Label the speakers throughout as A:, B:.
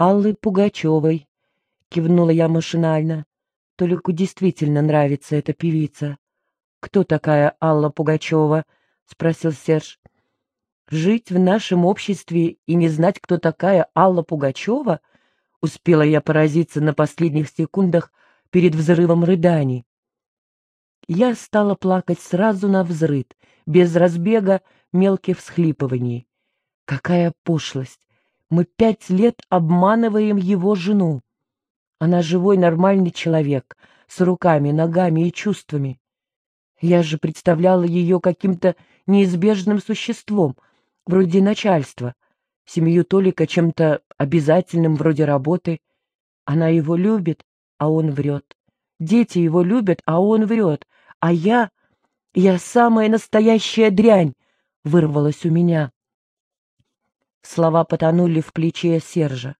A: Аллы Пугачевой, — кивнула я машинально. Толику действительно нравится эта певица. «Кто такая Алла Пугачева?» — спросил Серж. «Жить в нашем обществе и не знать, кто такая Алла Пугачева?» Успела я поразиться на последних секундах перед взрывом рыданий. Я стала плакать сразу на взрыд, без разбега мелких всхлипываний. Какая пошлость! Мы пять лет обманываем его жену. Она живой нормальный человек, с руками, ногами и чувствами. Я же представляла ее каким-то неизбежным существом, вроде начальства, семью Толика чем-то обязательным, вроде работы. Она его любит, а он врет. Дети его любят, а он врет. А я... Я самая настоящая дрянь, вырвалась у меня. Слова потонули в плече Сержа.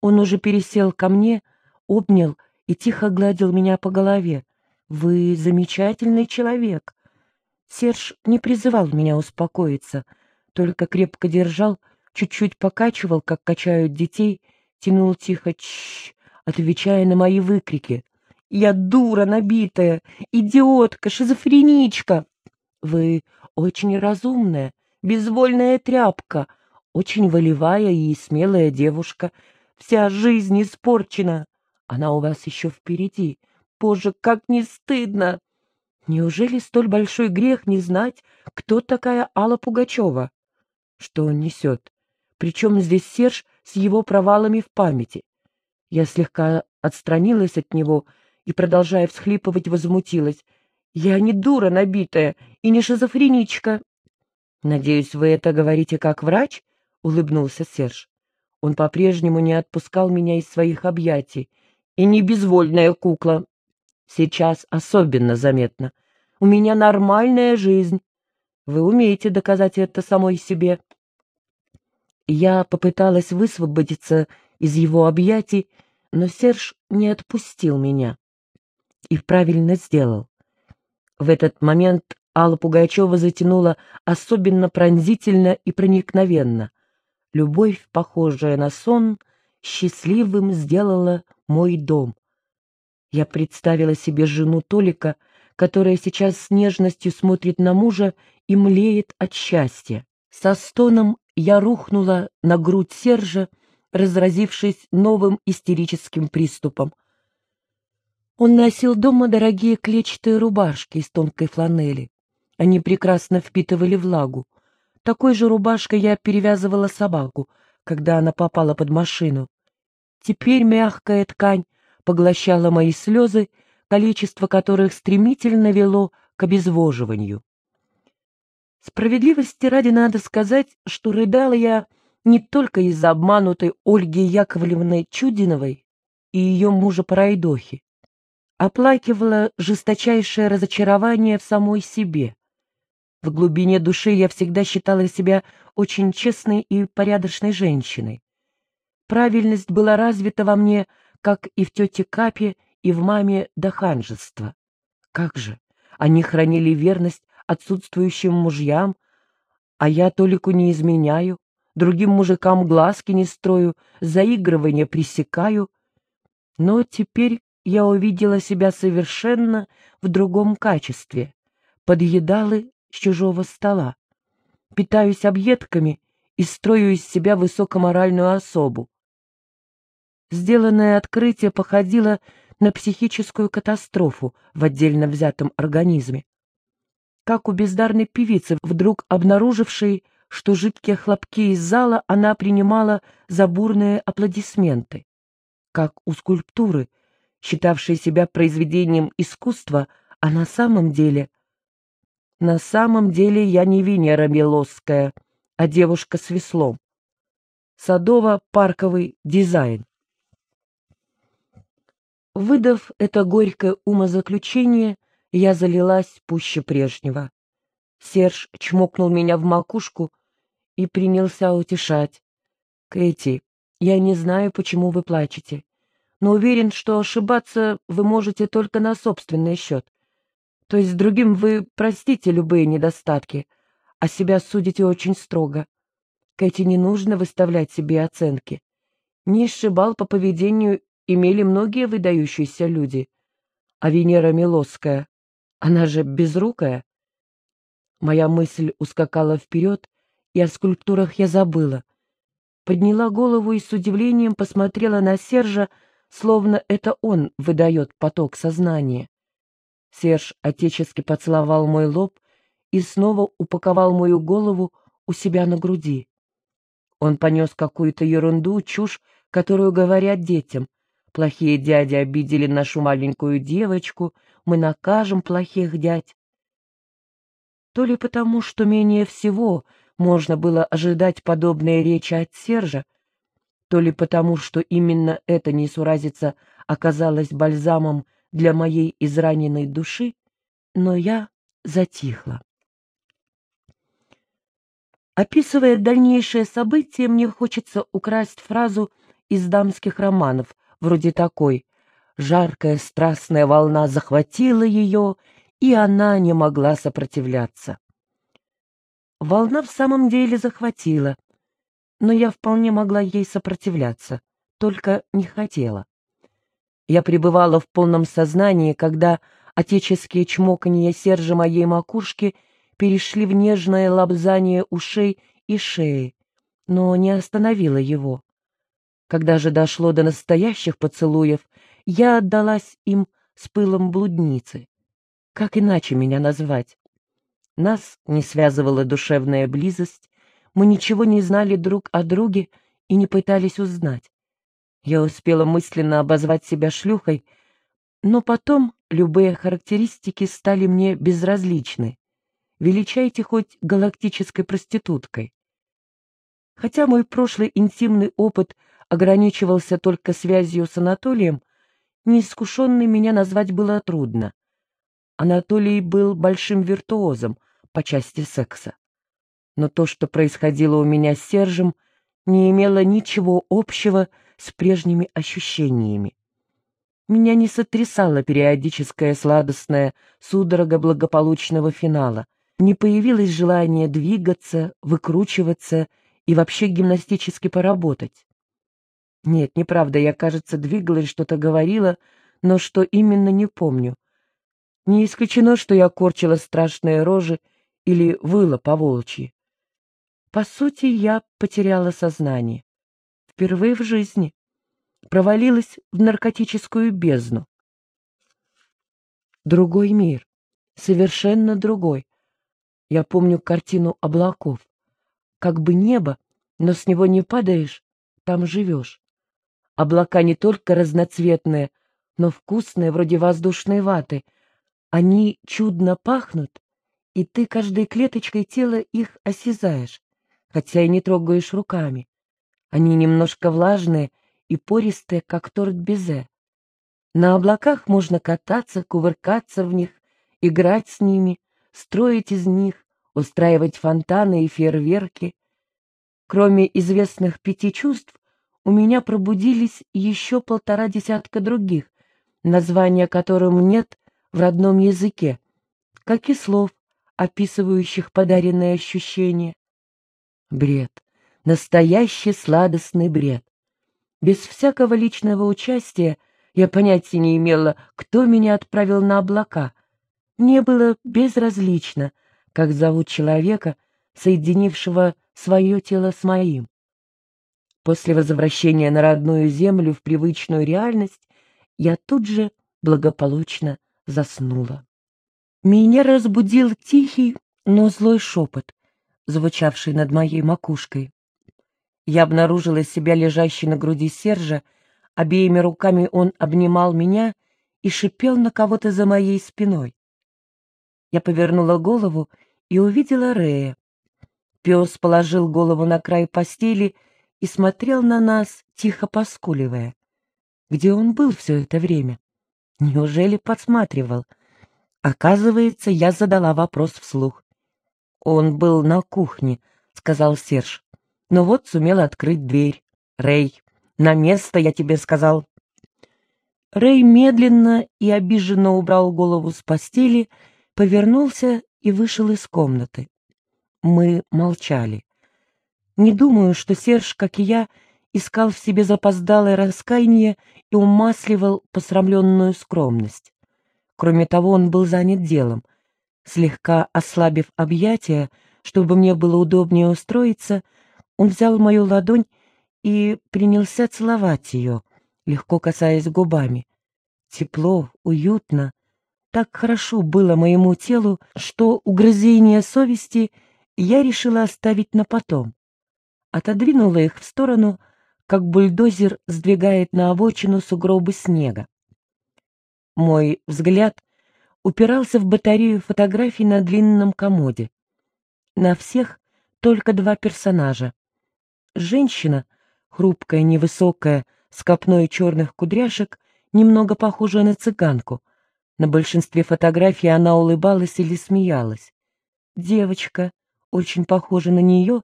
A: Он уже пересел ко мне, обнял и тихо гладил меня по голове. «Вы замечательный человек!» Серж не призывал меня успокоиться, только крепко держал, чуть-чуть покачивал, как качают детей, тянул тихо «чш», отвечая на мои выкрики. «Я дура набитая, идиотка, шизофреничка!» «Вы очень разумная, безвольная тряпка, очень волевая и смелая девушка. Вся жизнь испорчена. Она у вас еще впереди. Боже, как не стыдно! Неужели столь большой грех не знать, кто такая Алла Пугачева? Что он несет? Причем здесь Серж с его провалами в памяти? Я слегка отстранилась от него и, продолжая всхлипывать, возмутилась. Я не дура набитая и не шизофреничка. Надеюсь, вы это говорите как врач? — улыбнулся Серж. Он по-прежнему не отпускал меня из своих объятий, и не безвольная кукла. Сейчас особенно заметно. У меня нормальная жизнь. Вы умеете доказать это самой себе. Я попыталась высвободиться из его объятий, но Серж не отпустил меня. И правильно сделал. В этот момент Алла Пугачева затянула особенно пронзительно и проникновенно. Любовь, похожая на сон, счастливым сделала мой дом. Я представила себе жену Толика, которая сейчас с нежностью смотрит на мужа и млеет от счастья. Со стоном я рухнула на грудь Сержа, разразившись новым истерическим приступом. Он носил дома дорогие клетчатые рубашки из тонкой фланели. Они прекрасно впитывали влагу. Такой же рубашкой я перевязывала собаку, когда она попала под машину. Теперь мягкая ткань поглощала мои слезы, количество которых стремительно вело к обезвоживанию. Справедливости ради надо сказать, что рыдала я не только из-за обманутой Ольги Яковлевны Чудиновой и ее мужа Парайдохи. Оплакивала жесточайшее разочарование в самой себе. В глубине души я всегда считала себя очень честной и порядочной женщиной. Правильность была развита во мне, как и в тете Капе, и в маме до ханжества. Как же, они хранили верность отсутствующим мужьям, а я Толику не изменяю, другим мужикам глазки не строю, заигрывание пресекаю. Но теперь я увидела себя совершенно в другом качестве. Подъедалы с чужого стола. Питаюсь объедками и строю из себя высокоморальную особу. Сделанное открытие походило на психическую катастрофу в отдельно взятом организме. Как у бездарной певицы, вдруг обнаружившей, что жидкие хлопки из зала она принимала за бурные аплодисменты. Как у скульптуры, считавшей себя произведением искусства, а на самом деле... На самом деле я не Венера Милосская, а девушка с веслом. Садово-парковый дизайн. Выдав это горькое умозаключение, я залилась пуще прежнего. Серж чмокнул меня в макушку и принялся утешать. «Кэти, я не знаю, почему вы плачете, но уверен, что ошибаться вы можете только на собственный счет. То есть другим вы простите любые недостатки, а себя судите очень строго. Кэти не нужно выставлять себе оценки. Низший бал по поведению имели многие выдающиеся люди. А Венера Милосская, она же безрукая. Моя мысль ускакала вперед, и о скульптурах я забыла. Подняла голову и с удивлением посмотрела на Сержа, словно это он выдает поток сознания. Серж отечески поцеловал мой лоб и снова упаковал мою голову у себя на груди. Он понес какую-то ерунду, чушь, которую говорят детям. Плохие дяди обидели нашу маленькую девочку, мы накажем плохих дядь. То ли потому, что менее всего можно было ожидать подобные речи от Сержа, то ли потому, что именно эта несуразица оказалась бальзамом для моей израненной души, но я затихла. Описывая дальнейшие события, мне хочется украсть фразу из дамских романов, вроде такой «Жаркая страстная волна захватила ее, и она не могла сопротивляться». Волна в самом деле захватила, но я вполне могла ей сопротивляться, только не хотела. Я пребывала в полном сознании, когда отеческие чмоканья Сержа моей макушки перешли в нежное лобзание ушей и шеи, но не остановила его. Когда же дошло до настоящих поцелуев, я отдалась им с пылом блудницы. Как иначе меня назвать? Нас не связывала душевная близость, мы ничего не знали друг о друге и не пытались узнать. Я успела мысленно обозвать себя шлюхой, но потом любые характеристики стали мне безразличны. Величайте хоть галактической проституткой. Хотя мой прошлый интимный опыт ограничивался только связью с Анатолием, неискушенной меня назвать было трудно. Анатолий был большим виртуозом по части секса но то, что происходило у меня с Сержем, не имело ничего общего с прежними ощущениями. Меня не сотрясала периодическая сладостная судорога благополучного финала, не появилось желание двигаться, выкручиваться и вообще гимнастически поработать. Нет, неправда, я, кажется, двигалась, что-то говорила, но что именно не помню. Не исключено, что я корчила страшные рожи или выла по волчьи. По сути, я потеряла сознание. Впервые в жизни. Провалилась в наркотическую бездну. Другой мир. Совершенно другой. Я помню картину облаков. Как бы небо, но с него не падаешь, там живешь. Облака не только разноцветные, но вкусные, вроде воздушной ваты. Они чудно пахнут, и ты каждой клеточкой тела их осязаешь хотя и не трогаешь руками. Они немножко влажные и пористые, как торт безе. На облаках можно кататься, кувыркаться в них, играть с ними, строить из них, устраивать фонтаны и фейерверки. Кроме известных пяти чувств, у меня пробудились еще полтора десятка других, названия которым нет в родном языке, как и слов, описывающих подаренные ощущения. Бред. Настоящий сладостный бред. Без всякого личного участия я понятия не имела, кто меня отправил на облака. Мне было безразлично, как зовут человека, соединившего свое тело с моим. После возвращения на родную землю в привычную реальность я тут же благополучно заснула. Меня разбудил тихий, но злой шепот звучавший над моей макушкой. Я обнаружила себя лежащей на груди Сержа, обеими руками он обнимал меня и шипел на кого-то за моей спиной. Я повернула голову и увидела Рея. Пес положил голову на край постели и смотрел на нас, тихо поскуливая. Где он был все это время? Неужели подсматривал? Оказывается, я задала вопрос вслух. «Он был на кухне», — сказал Серж. «Но вот сумел открыть дверь. Рэй, на место, я тебе сказал». Рэй медленно и обиженно убрал голову с постели, повернулся и вышел из комнаты. Мы молчали. Не думаю, что Серж, как и я, искал в себе запоздалое раскаяние и умасливал посрамленную скромность. Кроме того, он был занят делом. Слегка ослабив объятия, чтобы мне было удобнее устроиться, он взял мою ладонь и принялся целовать ее, легко касаясь губами. Тепло, уютно, так хорошо было моему телу, что угрызение совести я решила оставить на потом. Отодвинула их в сторону, как бульдозер сдвигает на обочину сугробы снега. Мой взгляд упирался в батарею фотографий на длинном комоде. На всех только два персонажа. Женщина, хрупкая, невысокая, с копной черных кудряшек, немного похожая на цыганку. На большинстве фотографий она улыбалась или смеялась. Девочка, очень похожа на нее,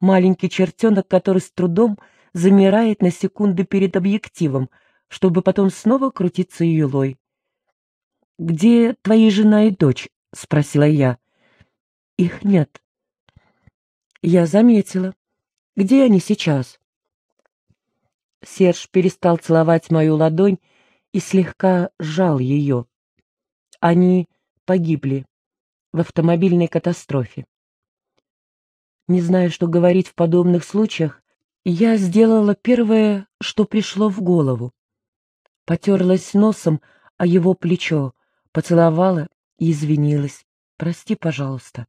A: маленький чертенок, который с трудом замирает на секунды перед объективом, чтобы потом снова крутиться юлой. «Где твои жена и дочь?» — спросила я. «Их нет». «Я заметила. Где они сейчас?» Серж перестал целовать мою ладонь и слегка сжал ее. Они погибли в автомобильной катастрофе. Не зная, что говорить в подобных случаях, я сделала первое, что пришло в голову. Потерлась носом о его плечо, поцеловала и извинилась. «Прости, пожалуйста».